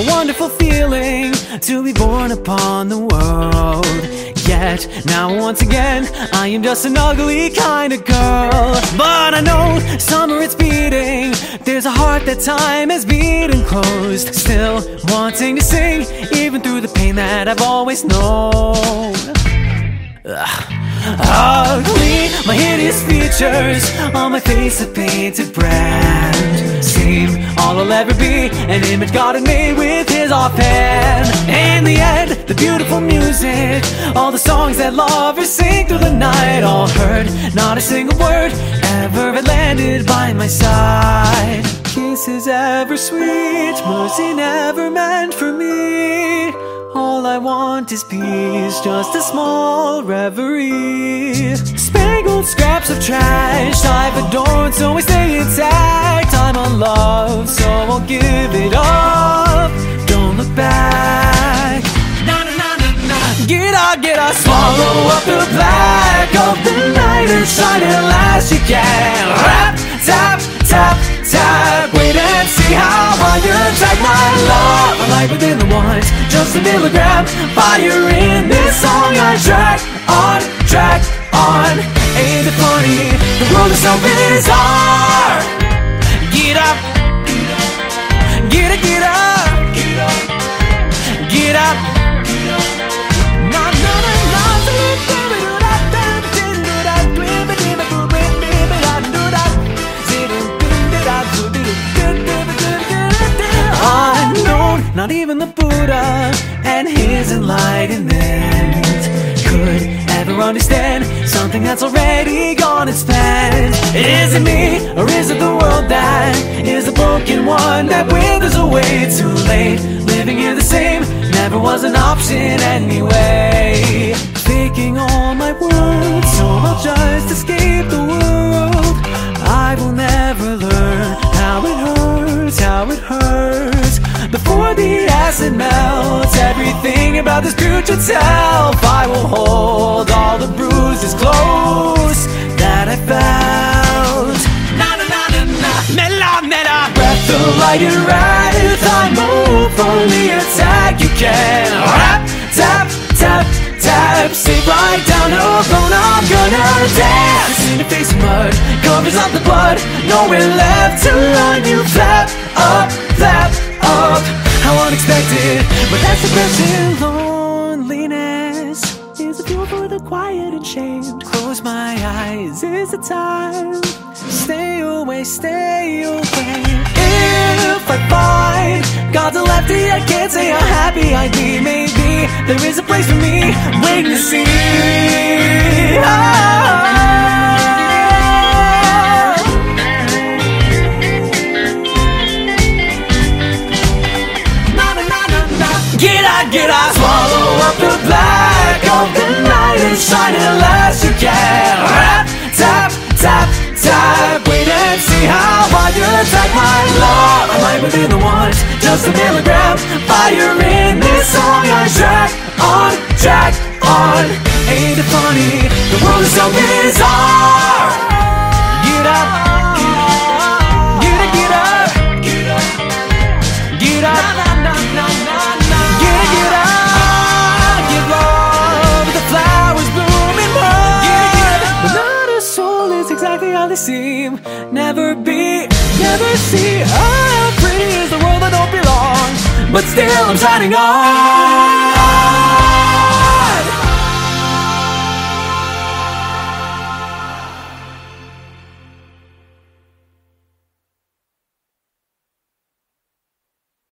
A wonderful feeling to be born upon the world. Yet, now once again, I am just an ugly kind of girl. But I know summer it's beating there's a heart that time has beaten closed. Still wanting to sing, even through the pain that I've always known. Ugh. Ugly, my hideous features on my face a painted brand. Seem all I'll ever be, an image God had made with his offhand. In the end, the beautiful music, all the songs that lovers sing through the night, all heard. Not a single word ever had landed by my side. Kisses ever sweet, mercy never meant for me. All I want is peace, just a small reverie. Spangled scraps of trash I've adorned, so I stay intact. I'm unloved, so I'll give it up. Don't look back. Get up, swallow up the black of the night and shine it last you can. Rap, tap, tap, tap. Wait and see how I attack my love. Life within the ones, just a milligram. Fire in this song. I track on, track on. Ain't it funny? The world is so bizarre. Buddha and his enlightenment could ever understand something that's already gone and spent. Is it me or is it the world that is a broken one that withers away too late? Living here the same never was an option anyway. Faking all my words, so I'll just escape the world. I will never learn how it hurts, how it hurts. Acid melts, everything about this future self, I will hold all the bruises close that I felt. Na na na na na, mela mela. Breath the light and rise, I move the attack. You can rap, tap, tap, tap. Sit right down, oh, no phone, I'm gonna dance. In the face of mud, covers up the blood. Nowhere left to run. You flap up, flap up. How unexpected, but that's depression. Loneliness is a fuel for the quiet and shamed. Close my eyes, is the time. Stay away, stay away. If I find God's a lefty, I can't say how happy I'd be. Maybe there is a place for me, waiting to see. Get out, swallow up the black of the night and shine it last you can. Rap, tap, tap, tap. Wait and see how I attack my love. I'm within the ones, just a milligram. Fire in this song. I track on, track on. Ain't it funny? The world is so bizarre. Never be, never see. How pretty is the world that don't belong? But still, I'm shining on.